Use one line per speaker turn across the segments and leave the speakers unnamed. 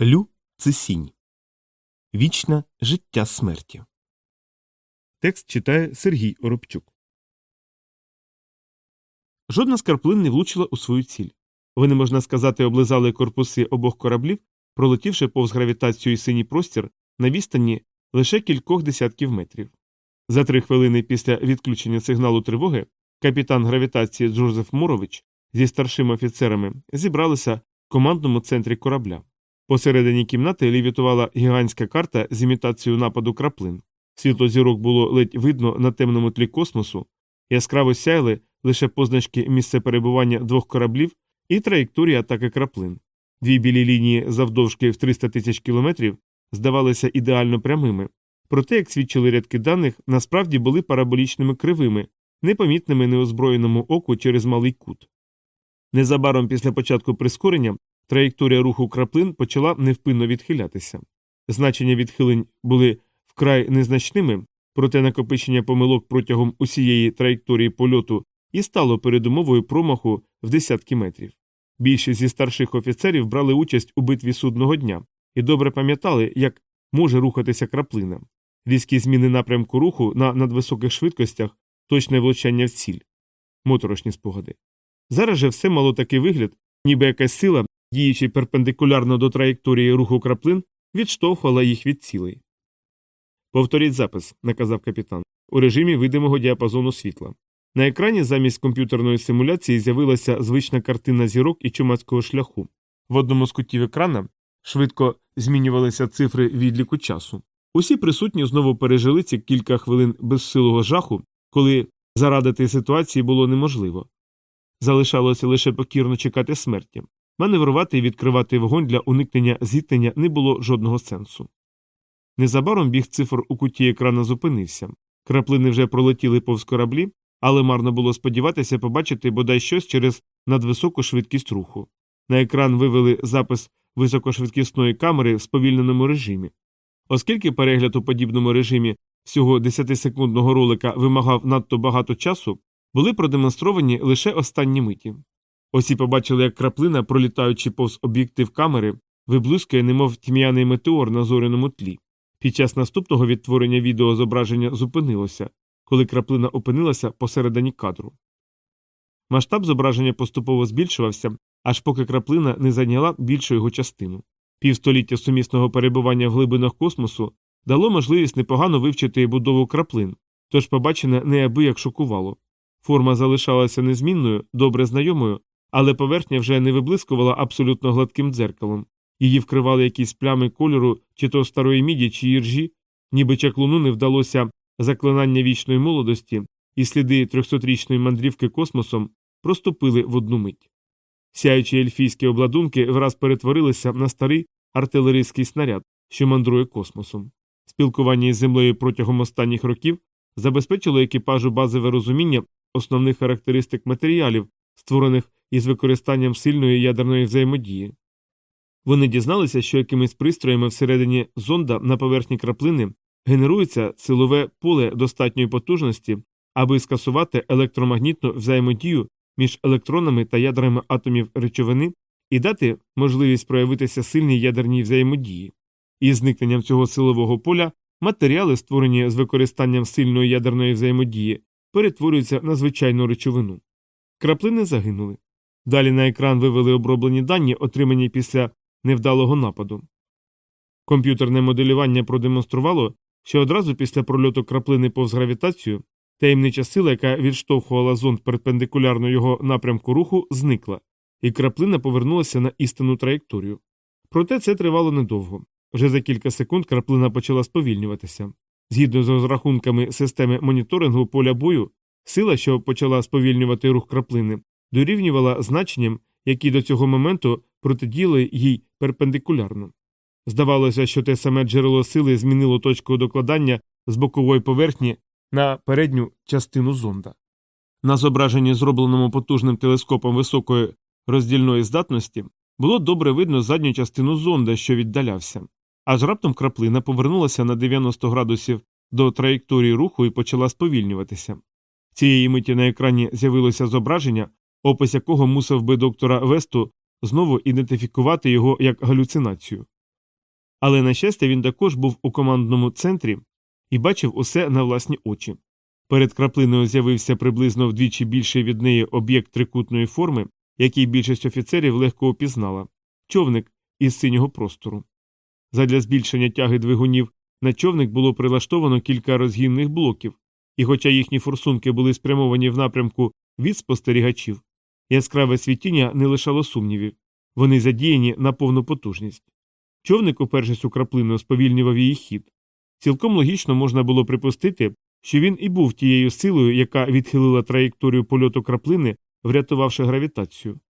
Лю це сінь. Вічне життя смерті. Текст читає Сергій Оробчук. Жодна з карплин не влучила у свою ціль. Вони, можна сказати, облизали корпуси обох кораблів, пролетівши повз гравітацію і синій простір на відстані лише кількох десятків метрів. За три хвилини після відключення сигналу тривоги капітан гравітації Джозеф Морович зі старшими офіцерами зібралися в командному центрі корабля. Посередині кімнати лівітувала гігантська карта з імітацією нападу краплин. Світло зірок було ледь видно на темному тлі космосу, яскраво сяяли лише позначки місця перебування двох кораблів і траєкторії атаки краплин. Дві білі лінії завдовжки в 300 тисяч кілометрів здавалися ідеально прямими, проте, як свідчили рядки даних, насправді були параболічними кривими, непомітними неозброєному оку через малий кут. Незабаром після початку прискорення Траєкторія руху краплин почала невпинно відхилятися. Значення відхилень були вкрай незначними, проте накопичення помилок протягом усієї траєкторії польоту і стало передумовою промаху в десятки метрів. Більшість зі старших офіцерів брали участь у битві судного дня і добре пам'ятали, як може рухатися краплина, різкі зміни напрямку руху на надвисоких швидкостях, точне влучання в ціль, моторошні спогади. Зараз же все мало такий вигляд, ніби якась сила діючи перпендикулярно до траєкторії руху краплин, відштовхувала їх від цілей. Повторіть запис, наказав капітан, у режимі видимого діапазону світла. На екрані замість комп'ютерної симуляції з'явилася звична картина зірок і чумацького шляху. В одному з кутів екрана швидко змінювалися цифри відліку часу. Усі присутні знову пережили ці кілька хвилин безсилого жаху, коли зарадити ситуації було неможливо. Залишалося лише покірно чекати смерті. Маневрувати і відкривати вогонь для уникнення зіткнення не було жодного сенсу. Незабаром біг цифр у куті екрана зупинився. Краплини вже пролетіли повз кораблі, але марно було сподіватися побачити бодай щось через надвисоку швидкість руху. На екран вивели запис високошвидкісної камери в сповільненому режимі. Оскільки перегляд у подібному режимі всього 10-секундного ролика вимагав надто багато часу, були продемонстровані лише останні миті. Осі побачили, як краплина, пролітаючи повз об'єктив камери, виблискує, немов тьмяний метеор на зоряному тлі. Під час наступного відтворення відеозображення зупинилося, коли краплина опинилася посередині кадру. Масштаб зображення поступово збільшувався, аж поки краплина не зайняла більшу його частину. Півстоліття сумісного перебування в глибинах космосу дало можливість непогано вивчити будову краплин, тож побачене неабияк шокувало. Форма залишалася незмінною, добре знайомою, але поверхня вже не виблискувала абсолютно гладким дзеркалом, її вкривали якісь плями кольору чи то старої міді, чи іржі, ніби чаклуну не вдалося заклинання вічної молодості, і сліди трьохсотрічної мандрівки космосом проступили в одну мить. Сяючі ельфійські обладунки враз перетворилися на старий артилерійський снаряд, що мандрує космосом. Спілкування із землею протягом останніх років забезпечило екіпажу базове розуміння основних характеристик матеріалів, створених із використанням сильної ядерної взаємодії. Вони дізналися, що якимись пристроями всередині зонда на поверхні краплини генерується силове поле достатньої потужності, аби скасувати електромагнітну взаємодію між електронами та ядрами атомів речовини і дати можливість проявитися сильній ядерній взаємодії. Із зникненням цього силового поля матеріали, створені з використанням сильної ядерної взаємодії, перетворюються на звичайну речовину. Краплини загинули. Далі на екран вивели оброблені дані, отримані після невдалого нападу. Комп'ютерне моделювання продемонструвало, що одразу після прольоту краплини повз гравітацію таємнича сила, яка відштовхувала зонд перпендикулярно його напрямку руху, зникла, і краплина повернулася на істинну траєкторію. Проте це тривало недовго. Вже за кілька секунд краплина почала сповільнюватися. Згідно з розрахунками системи моніторингу поля бою, сила, що почала сповільнювати рух краплини, дорівнювала значенням, які до цього моменту протидіяли їй перпендикулярно. Здавалося, що те саме джерело сили змінило точку докладання з бокової поверхні на передню частину зонда. На зображенні, зробленому потужним телескопом високої роздільної здатності, було добре видно задню частину зонда, що віддалявся, аж раптом краплина повернулася на 90 градусів до траєкторії руху і почала сповільнюватися. Цієї миті на екрані з'явилося зображення, опис якого мусив би доктора Весту знову ідентифікувати його як галюцинацію. Але, на щастя, він також був у командному центрі і бачив усе на власні очі. Перед краплиною з'явився приблизно вдвічі більший від неї об'єкт трикутної форми, який більшість офіцерів легко опізнала човник із синього простору. Задля збільшення тяги двигунів на човник було прилаштовано кілька розгінних блоків, і, хоча їхні форсунки були спрямовані в напрямку від спостерігачів, яскраве світіння не лишало сумнівів вони задіяні на повну потужність. Човник, упершись у краплину, сповільнював її хід. Цілком логічно можна було припустити, що він і був тією силою, яка відхилила траєкторію польоту краплини, врятувавши гравітацію.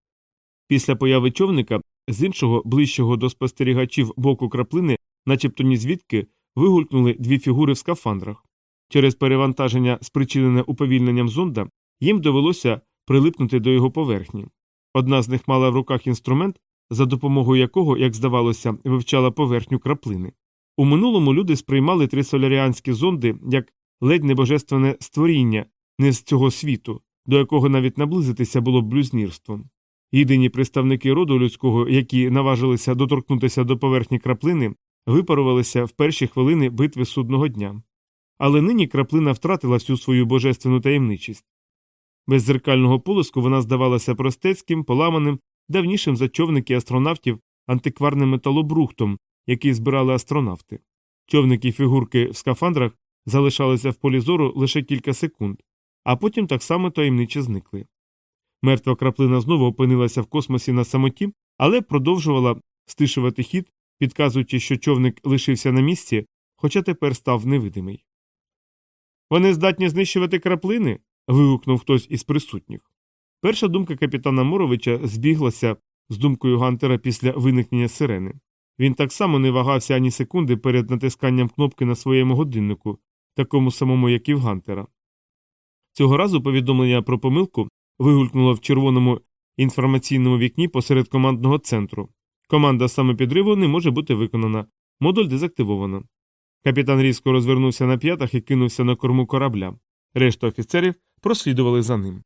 Після появи човника з іншого, ближчого до спостерігачів боку краплини, начебто ні звідки, вигулькнули дві фігури в скафандрах. Через перевантаження, спричинене уповільненням зонда, їм довелося прилипнути до його поверхні. Одна з них мала в руках інструмент, за допомогою якого, як здавалося, вивчала поверхню краплини. У минулому люди сприймали трисоляріанські зонди як ледь небожественне створіння, не з цього світу, до якого навіть наблизитися було б блюзнірством. Єдині представники роду людського, які наважилися доторкнутися до поверхні краплини, випарувалися в перші хвилини битви судного дня. Але нині краплина втратила всю свою божественну таємничість. Без зеркального полиску вона здавалася простецьким, поламаним, давнішим за човники астронавтів антикварним металобрухтом, який збирали астронавти. Човники фігурки в скафандрах залишалися в полі зору лише кілька секунд, а потім так само таємниче зникли. Мертва краплина знову опинилася в космосі на самоті, але продовжувала стишувати хід, підказуючи, що човник лишився на місці, хоча тепер став невидимий. Вони здатні знищувати краплини. вигукнув хтось із присутніх. Перша думка капітана Моровича збіглася з думкою Гантера після виникнення сирени. Він так само не вагався ані секунди перед натисканням кнопки на своєму годиннику, такому самому, як і в Гантера. Цього разу повідомлення про помилку вигулькнуло в червоному інформаційному вікні посеред командного центру. Команда самопідриву не може бути виконана, модуль дезактивовано. Капітан різко розвернувся на п'ятах і кинувся на корму корабля. Решта офіцерів прослідували за ним.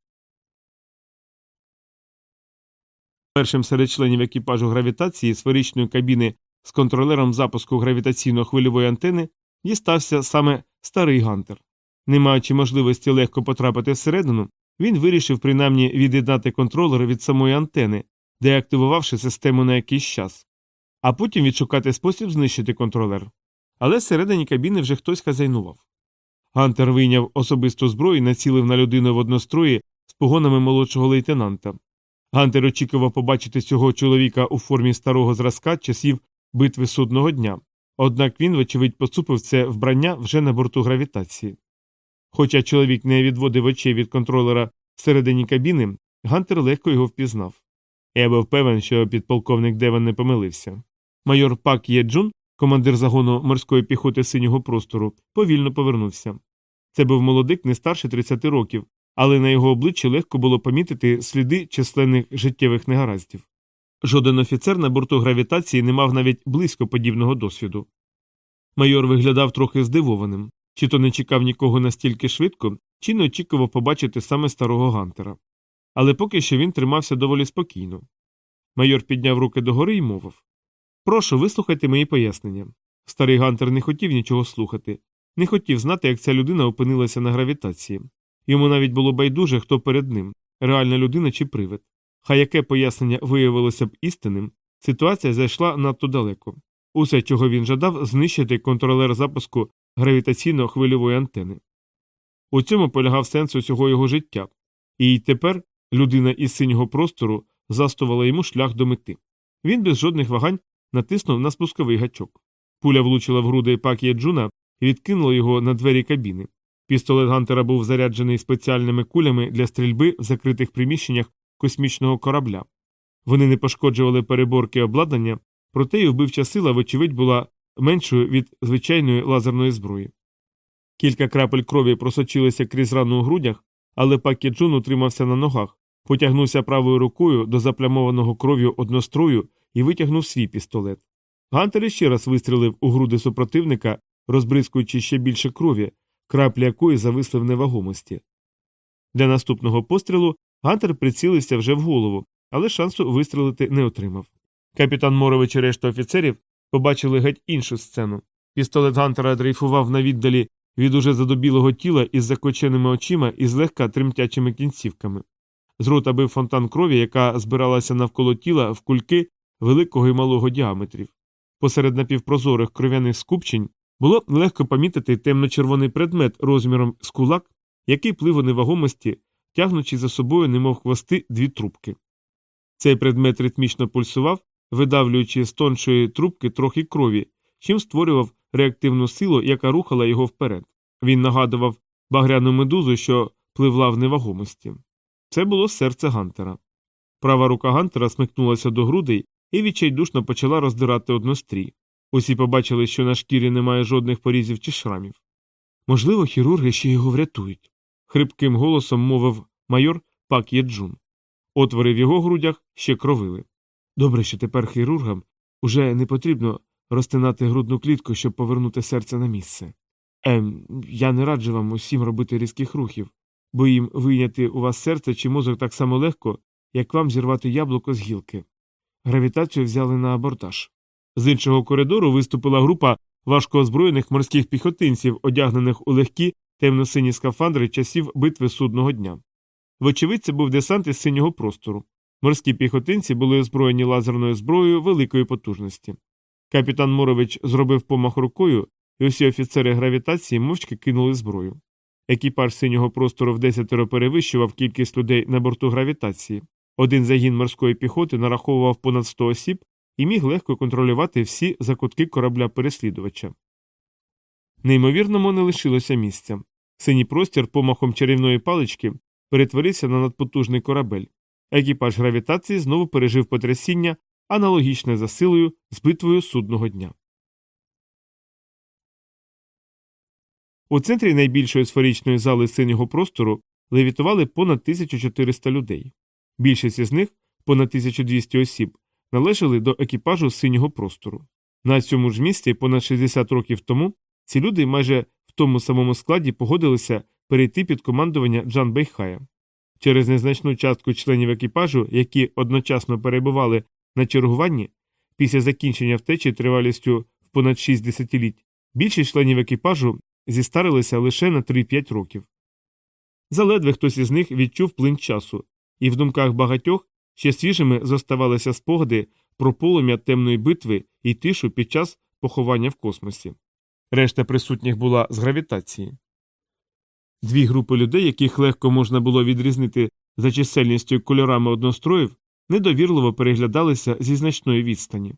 Першим серед членів екіпажу гравітації сферичної кабіни з контролером запуску гравітаційно-хвильової антени дістався саме старий Гантер. Не маючи можливості легко потрапити всередину, він вирішив принаймні від'єднати контролер від самої антени, деактивувавши систему на якийсь час, а потім відшукати спосіб знищити контролер. Але всередині кабіни вже хтось хазяйнував. Гантер вийняв особисту зброю і націлив на людину в однострої з погонами молодшого лейтенанта. Гантер очікував побачити цього чоловіка у формі старого зразка часів битви судного дня, однак він, вочевидь, поцупив це вбрання вже на борту гравітації. Хоча чоловік не відводив очей від контролера всередині кабіни, Гантер легко його впізнав. Я був певен, що підполковник Деван не помилився. Майор Пак Єджун, командир загону морської піхоти синього простору, повільно повернувся. Це був молодик не старше 30 років, але на його обличчі легко було помітити сліди численних життєвих негараздів. Жоден офіцер на борту гравітації не мав навіть близько подібного досвіду. Майор виглядав трохи здивованим чи то не чекав нікого настільки швидко, чи не очікував побачити саме старого Гантера. Але поки що він тримався доволі спокійно. Майор підняв руки догори і мовив Прошу, вислухайте мої пояснення. Старий Гантер не хотів нічого слухати, не хотів знати, як ця людина опинилася на гравітації. Йому навіть було байдуже, хто перед ним реальна людина чи привид. Хай яке пояснення виявилося б істинним, ситуація зайшла надто далеко. Усе, чого він жадав, знищити контролер запуску гравітаційно-хвильової антени. У цьому полягав сенс усього його життя, і тепер людина із синього простору застувала йому шлях до мети. Він без жодних вагань натиснув на спусковий гачок. Пуля влучила в груди пакія Джуна і відкинула його на двері кабіни. Пістолет Гантера був заряджений спеціальними кулями для стрільби в закритих приміщеннях космічного корабля. Вони не пошкоджували переборки обладнання, проте й вбивча сила, вочевидь, була меншою від звичайної лазерної зброї. Кілька крапель крові просочилися крізь рану у грудях, але Пакі Джун утримався на ногах, потягнувся правою рукою до заплямованого кров'ю однострою і витягнув свій пістолет. Гантер іще раз вистрілив у груди супротивника, розбризкуючи ще більше крові, краплі якої зависли в невагомості. Для наступного пострілу Гантер прицілився вже в голову, але шансу вистрілити не отримав. Капітан Морович і решта офіцерів побачили геть іншу сцену. Пістолет Гантера дрейфував на віддалі від уже задобілого тіла із закоченими очима і злегка тремтячими кінцівками. З рота бив фонтан крові, яка збиралася навколо тіла в кульки великого і малого діаметрів. Посеред напівпрозорих кров'яних скупчень було легко помітити темно-червоний предмет розміром з кулак, який плив у невагомості, тягнучи за собою, немов хвости, дві трубки. Цей предмет ритмічно пульсував, видавлюючи з тоншої трубки трохи крові, чим створював реактивну силу, яка рухала його вперед. Він нагадував багряну медузу, що пливла в невагомості. Це було серце Гантера. Права рука Гантера смикнулася до грудей і відчайдушно почала роздирати однострій. Усі побачили, що на шкірі немає жодних порізів чи шрамів. Можливо, хірурги ще його врятують, хрипким голосом мовив майор Пак Єджун. Отвори в його грудях ще кровили. Добре, що тепер хірургам уже не потрібно розтинати грудну клітку, щоб повернути серце на місце. Ем, я не раджу вам усім робити різких рухів, бо їм вийняти у вас серце чи мозок так само легко, як вам зірвати яблуко з гілки. Гравітацію взяли на абортаж. З іншого коридору виступила група важкоозброєних морських піхотинців, одягнених у легкі темно-сині скафандри часів битви судного дня. Вочевидь, це був десант із синього простору. Морські піхотинці були озброєні лазерною зброєю великої потужності. Капітан Морович зробив помах рукою, і усі офіцери гравітації мовчки кинули зброю. Екіпаж синього простору в десятеро перевищував кількість людей на борту гравітації. Один загін морської піхоти нараховував понад 100 осіб і міг легко контролювати всі закутки корабля переслідувача. Неймовірному не лишилося місця. Синій простір помахом чарівної палички перетворився на надпотужний корабель. Екіпаж гравітації знову пережив потрясіння, аналогічне за силою з битвою судного дня. У центрі найбільшої сферичної зали синього простору левітували понад 1400 людей. Більшість із них, понад 1200 осіб, належали до екіпажу синього простору. На цьому ж місці понад 60 років тому ці люди майже в тому самому складі погодилися перейти під командування Джан Бейхая. Через незначну частку членів екіпажу, які одночасно перебували на чергуванні, після закінчення втечі тривалістю в понад 6 десятиліть, більшість членів екіпажу зістарилися лише на 3-5 років. Заледве хтось із них відчув плин часу, і в думках багатьох ще свіжими зоставалися спогади про полум'я темної битви і тишу під час поховання в космосі. Решта присутніх була з гравітації. Дві групи людей, яких легко можна було відрізнити за чисельністю і кольорами одностроїв, недовірливо переглядалися зі значної відстані.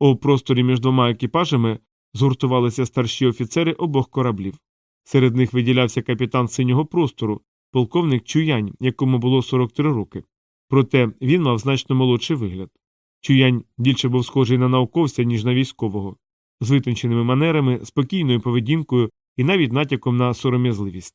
У просторі між двома екіпажами згуртувалися старші офіцери обох кораблів. Серед них виділявся капітан синього простору, полковник Чуянь, якому було 43 роки. Проте він мав значно молодший вигляд. Чуянь більше був схожий на науковця, ніж на військового, з витонченими манерами, спокійною поведінкою і навіть натяком на сором'язливість.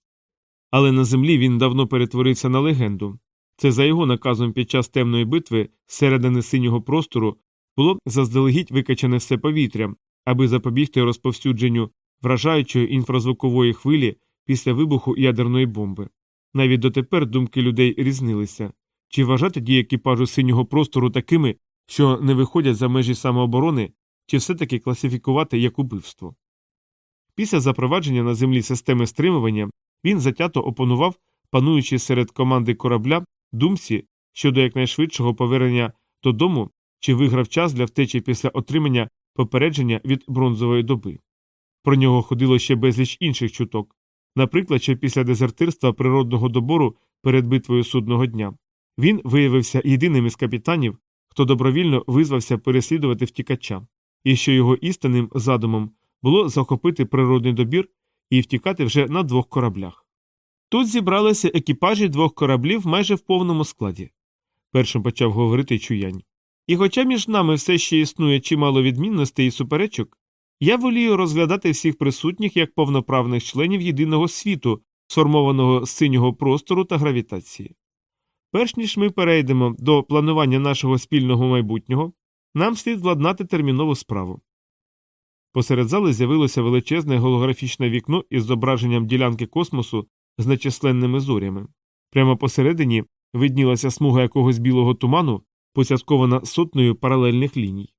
Але на землі він давно перетворився на легенду. Це за його наказом під час темної битви зсередини синього простору було заздалегідь викачане все повітря, аби запобігти розповсюдженню вражаючої інфразвукової хвилі після вибуху ядерної бомби. Навіть дотепер думки людей різнилися чи вважати дії екіпажу синього простору такими, що не виходять за межі самооборони, чи все таки класифікувати як убивство. Після запровадження на землі системи стримування він затято опанував, пануючи серед команди корабля думці щодо якнайшвидшого повернення додому чи виграв час для втечі після отримання попередження від бронзової доби. Про нього ходило ще безліч інших чуток, наприклад, що після дезертирства природного добору перед битвою судного дня він виявився єдиним із капітанів, хто добровільно визвався переслідувати втікача, і що його істинним задумом було захопити природний добір і втікати вже на двох кораблях. Тут зібралися екіпажі двох кораблів майже в повному складі. Першим почав говорити Чуянь. І хоча між нами все ще існує чимало відмінностей і суперечок, я волію розглядати всіх присутніх як повноправних членів єдиного світу, сформованого з синього простору та гравітації. Перш ніж ми перейдемо до планування нашого спільного майбутнього, нам слід владнати термінову справу. Посеред зали з'явилося величезне голографічне вікно із зображенням ділянки космосу з нечисленними зорями. Прямо посередині виднілася смуга якогось білого туману, поцяткована сотнею паралельних ліній.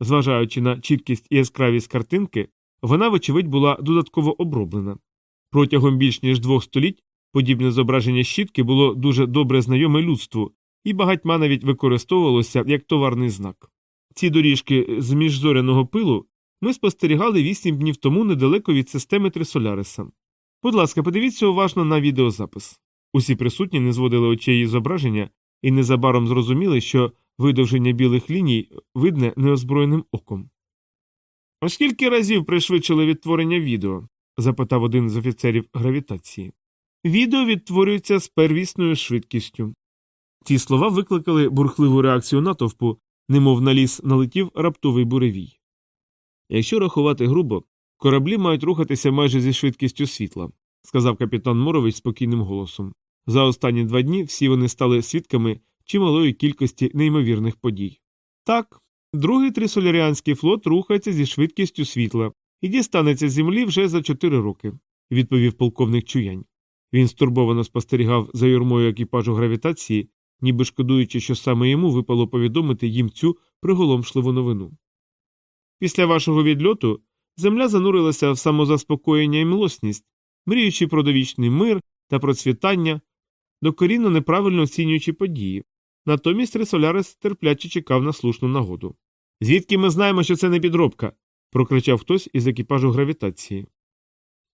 Зважаючи на чіткість і яскравість картинки, вона, вочевидь, була додатково оброблена. Протягом більш ніж двох століть подібне зображення щітки було дуже добре знайоме людству і багатьма навіть використовувалося як товарний знак. Ці доріжки з міжзоряного пилу ми спостерігали вісім днів тому недалеко від системи Трисоляриса. Будь ласка, подивіться уважно на відеозапис. Усі присутні не зводили очей зображення і незабаром зрозуміли, що видовження білих ліній видне неозброєним оком. Оскільки разів пришвидшили відтворення відео? запитав один з офіцерів гравітації. Відео відтворюється з первісною швидкістю. Ці слова викликали бурхливу реакцію натовпу, немов на ліс налетів раптовий буревій. Якщо рахувати грубо, кораблі мають рухатися майже зі швидкістю світла, сказав капітан Морович спокійним голосом. За останні два дні всі вони стали свідками чималої кількості неймовірних подій. Так, другий трисоляріанський флот рухається зі швидкістю світла і дістанеться землі вже за чотири роки, відповів полковник Чуянь. Він стурбовано спостерігав за юрмою екіпажу гравітації, ніби шкодуючи, що саме йому випало повідомити їм цю приголомшливу новину. Після вашого відльоту земля занурилася в самозаспокоєння і милосність, мріючи про довічний мир та процвітання, докорінно неправильно оцінюючи події. Натомість Ресолярис терпляче чекав на слушну нагоду. Звідки ми знаємо, що це не підробка? прокричав хтось із екіпажу гравітації.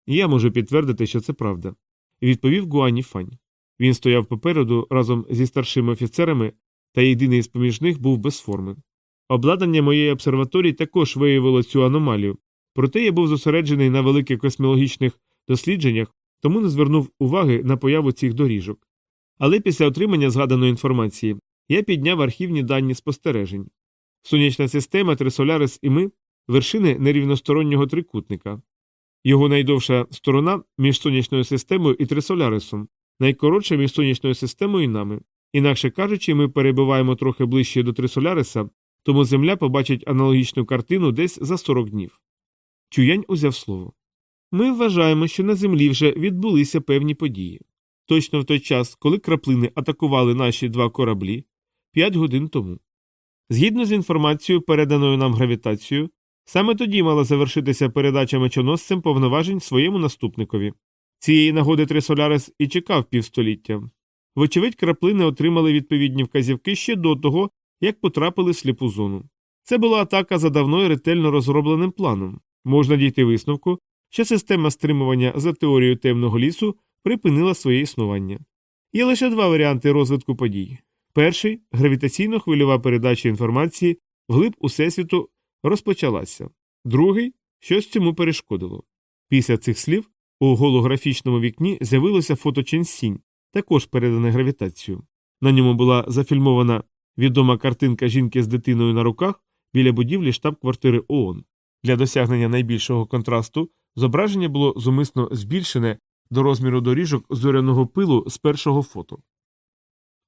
Я можу підтвердити, що це правда, відповів Гуані Фань. Він стояв попереду разом зі старшими офіцерами, та єдиний з поміж них був без форми. Обладнання моєї обсерваторії також виявило цю аномалію, проте я був зосереджений на великих космологічних дослідженнях, тому не звернув уваги на появу цих доріжок. Але після отримання згаданої інформації я підняв архівні дані спостережень. Сонячна система Трисолярис і ми вершини нерівностороннього трикутника. Його найдовша сторона між сонячною системою і Трисолярисом, найкоротша між сонячною системою і нами. Інакше кажучи, ми перебуваємо трохи ближче до Трисоляриса, тому Земля побачить аналогічну картину десь за 40 днів. Чуянь узяв слово. Ми вважаємо, що на землі вже відбулися певні події. Точно в той час, коли краплини атакували наші два кораблі 5 годин тому. Згідно з інформацією, переданою нам гравітацією, саме тоді мала завершитися передача мечоносцем повноважень своєму наступникові. Цієї нагоди Трисолярис і чекав півстоліття. Вочевидь, краплини отримали відповідні вказівки ще до того, як потрапили в сліпу зону. Це була атака за давно і ретельно розробленим планом. Можна дійти висновку, що система стримування за теорією темного лісу припинила своє існування. Є лише два варіанти розвитку подій. Перший гравітаційно хвильова передача інформації вглиб усесвіту розпочалася, другий щось цьому перешкодило. Після цих слів у голографічному вікні з'явилося фото Ченсінь, також передане гравітацією. На ньому була зафільмована відома картинка жінки з дитиною на руках біля будівлі штаб-квартири ООН. Для досягнення найбільшого контрасту зображення було зумисно збільшене до розміру доріжок зоряного пилу з першого фото.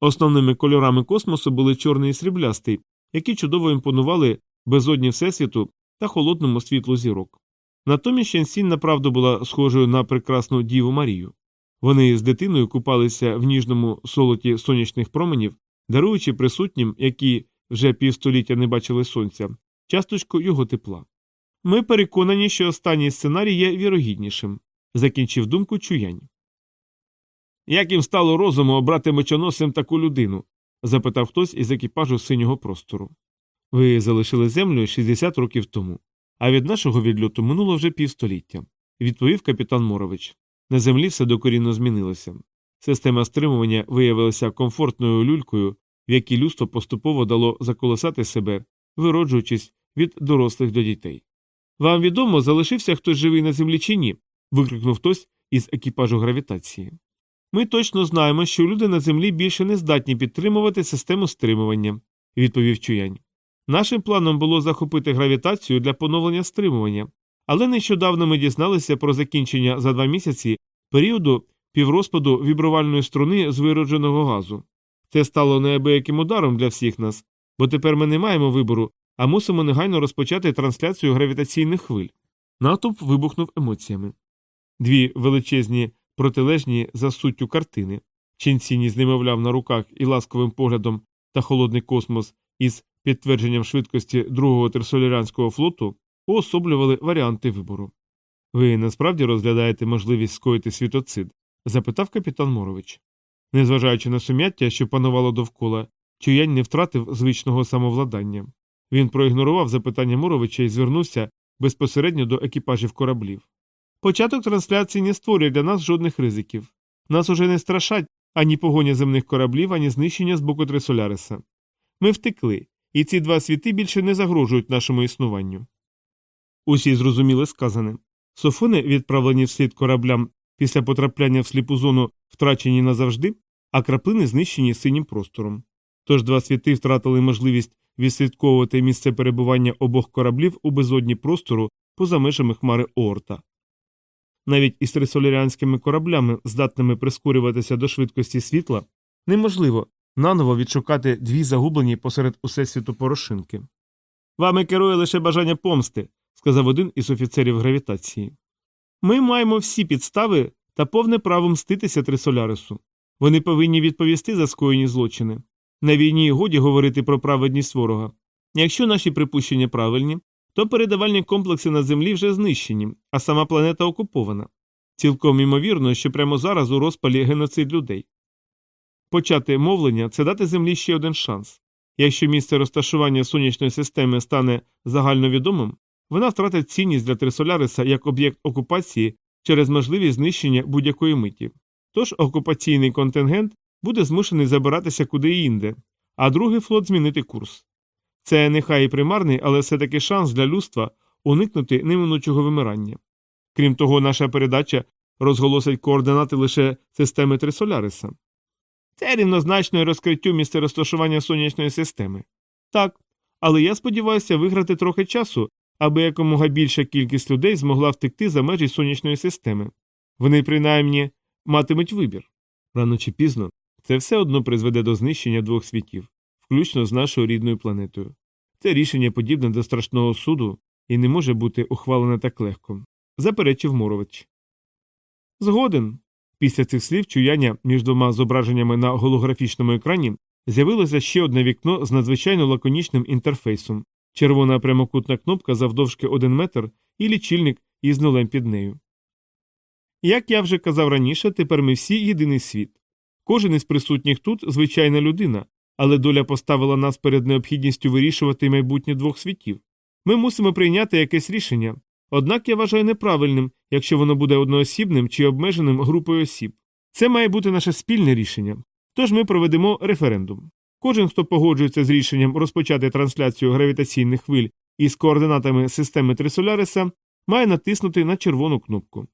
Основними кольорами космосу були чорний і сріблястий, які чудово імпонували безодні Всесвіту та холодному світлу зірок. Натомість Щенсінь направду була схожою на прекрасну Діву Марію. Вони з дитиною купалися в ніжному солоті сонячних променів, даруючи присутнім, які вже півстоліття не бачили сонця, часточку його тепла. Ми переконані, що останній сценарій є вірогіднішим, закінчив думку Чуянь. Як їм стало розуму обрати мечоносцем таку людину? запитав хтось із екіпажу синього простору. Ви залишили землю 60 років тому, а від нашого відльоту минуло вже півстоліття, відповів капітан Морович. На землі все докорінно змінилося. Система стримування виявилася комфортною люлькою, в якій людство поступово дало заколесати себе, вироджуючись від дорослих до дітей. Вам відомо, залишився хтось живий на землі чи ні? Викрикнув хтось із екіпажу гравітації. Ми точно знаємо, що люди на землі більше не здатні підтримувати систему стримування, відповів Чуянь. Нашим планом було захопити гравітацію для поновлення стримування, але нещодавно ми дізналися про закінчення за два місяці періоду піврозпаду вібрувальної струни з виродженого газу. Це стало неабияким ударом для всіх нас, бо тепер ми не маємо вибору, а мусимо негайно розпочати трансляцію гравітаційних хвиль. Натовп вибухнув емоціями. Дві величезні протилежні за суттю картини. Ченсіні знемовляв на руках і ласковим поглядом та холодний космос із Підтвердженням швидкості другого терсолярянського флоту уособлювали варіанти вибору. Ви насправді розглядаєте можливість скоїти світоцид? запитав капітан Морович. Незважаючи на сум'яття, що панувало довкола, Чуянь не втратив звичного самовладання. Він проігнорував запитання Моровича і звернувся безпосередньо до екіпажів кораблів. Початок трансляції не створює для нас жодних ризиків. Нас уже не страшать ані погоня земних кораблів, ані знищення з боку Трисоляриса. Ми втекли, і ці два світи більше не загрожують нашому існуванню. Усі зрозуміли сказане. Софони, відправлені вслід кораблям після потрапляння в сліпу зону, втрачені назавжди, а краплини знищені синім простором. Тож два світи втратили можливість відслідковувати місце перебування обох кораблів у безодні простору поза межами хмари Оорта. Навіть із трисоляріанськими кораблями, здатними прискорюватися до швидкості світла, неможливо наново відшукати дві загублені посеред усесвіту порошинки. Вами керує лише бажання помсти, сказав один із офіцерів гравітації. Ми маємо всі підстави та повне право мститися Трисолярису. Вони повинні відповісти за скоєні злочини. На війні годі говорити про праведність ворога. Якщо наші припущення правильні, то передавальні комплекси на землі вже знищені, а сама планета окупована. Цілком імовірно, що прямо зараз у розпалі геноцид людей. Почати мовлення це дати землі ще один шанс. Якщо місце розташування сонячної системи стане загальновідомим, вона втратить цінність для Трисоляриса як об'єкт окупації через можливість знищення будь-якої миті. Тож окупаційний контингент буде змушений забиратися куди інде, а другий флот змінити курс. Це нехай і примарний, але все таки шанс для людства уникнути неминучого вимирання. Крім того, наша передача розголосить координати лише системи Трисоляриса. Це рівнозначно розкриттю місця розташування сонячної системи. Так, але я сподіваюся виграти трохи часу, аби якомога більша кількість людей змогла втекти за межі сонячної системи. Вони принаймні матимуть вибір. Рано чи пізно це все одно призведе до знищення двох світів, включно з нашою рідною планетою. Це рішення подібне до страшного суду і не може бути ухвалене так легко, заперечив Морович. Згоден. Після цих слів чуяння між двома зображеннями на голографічному екрані з'явилося ще одне вікно з надзвичайно лаконічним інтерфейсом, червона прямокутна кнопка завдовжки 1 метр і лічильник із нулем під нею. Як я вже казав раніше, тепер ми всі єдиний світ. Кожен із присутніх тут звичайна людина, але доля поставила нас перед необхідністю вирішувати майбутнє двох світів. Ми мусимо прийняти якесь рішення, однак я вважаю неправильним, якщо воно буде одноосібним чи обмеженим групою осіб. Це має бути наше спільне рішення. Тож ми проведемо референдум. Кожен, хто погоджується з рішенням розпочати трансляцію гравітаційних хвиль із координатами системи Трисоляриса, має натиснути на червону кнопку.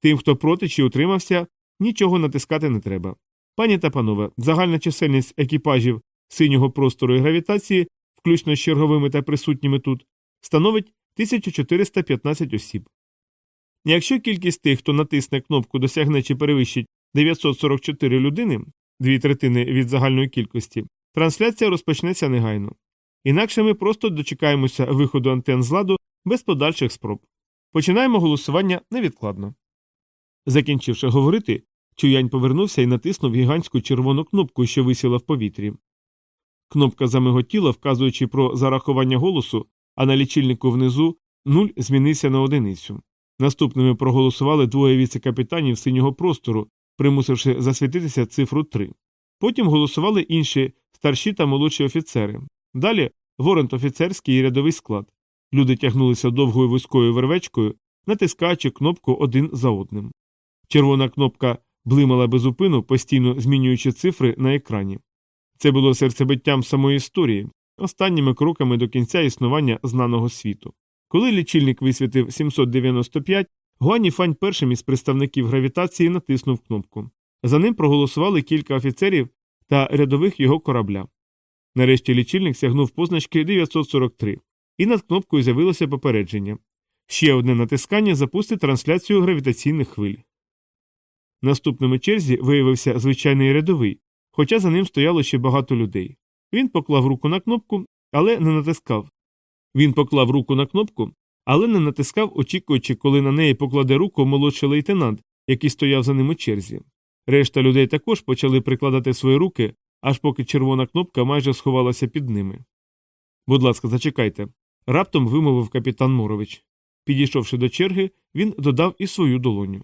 Тим, хто проти чи утримався, нічого натискати не треба. Пані та панове, загальна чисельність екіпажів синього простору і гравітації, включно з черговими та присутніми тут, становить 1415 осіб. Якщо кількість тих, хто натисне кнопку, досягне чи перевищить 944 людини, дві третини від загальної кількості, трансляція розпочнеться негайно. Інакше ми просто дочекаємося виходу антен з ладу без подальших спроб. Починаємо голосування невідкладно. Закінчивши говорити, Чуянь повернувся і натиснув гігантську червону кнопку, що висіла в повітрі. Кнопка замиготіла, вказуючи про зарахування голосу, а на лічильнику внизу нуль змінився на одиницю. Наступними проголосували двоє віцекапітанів синього простору, примусивши засвітитися цифру 3. Потім голосували інші старші та молодші офіцери. Далі ворент офіцерський і рядовий склад. Люди тягнулися довгою вузькою вервечкою, натискаючи кнопку один за одним. Червона кнопка блимала безупину, постійно змінюючи цифри на екрані. Це було серцебиттям самої історії, останніми кроками до кінця існування знаного світу. Коли лічильник висвітив 795, Гуані Фань першим із представників гравітації натиснув кнопку. За ним проголосували кілька офіцерів та рядових його корабля. Нарешті лічильник сягнув позначки 943, і над кнопкою з'явилося попередження. Ще одне натискання запустить трансляцію гравітаційних хвиль. Наступним у черзі виявився звичайний рядовий, хоча за ним стояло ще багато людей. Він поклав руку на кнопку, але не натискав. Він поклав руку на кнопку, але не натискав, очікуючи, коли на неї покладе руку молодший лейтенант, який стояв за ним у черзі. Решта людей також почали прикладати свої руки, аж поки червона кнопка майже сховалася під ними. Будь ласка, зачекайте. Раптом вимовив капітан Морович. Підійшовши до черги, він додав і свою долоню.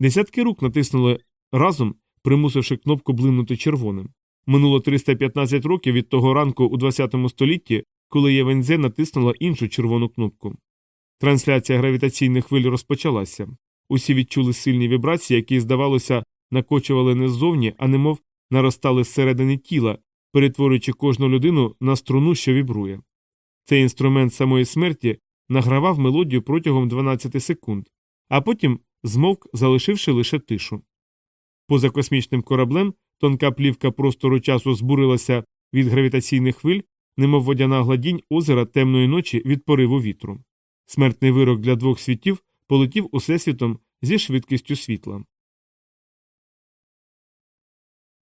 Десятки рук натиснули разом, примусивши кнопку блимнути червоним. Минуло 315 років від того ранку у 20 столітті, коли Євензе натиснула іншу червону кнопку. Трансляція гравітаційних хвиль розпочалася. Усі відчули сильні вібрації, які, здавалося, накочували не ззовні, а немов наростали зсередини тіла, перетворюючи кожну людину на струну, що вібрує. Цей інструмент самої смерті награвав мелодію протягом 12 секунд, а потім змовк, залишивши лише тишу. Поза космічним кораблем тонка плівка простору часу збурилася від гравітаційних хвиль, немов водяна гладінь озера темної ночі від пориву вітру. Смертний вирок для двох світів полетів усесвітом зі швидкістю світла.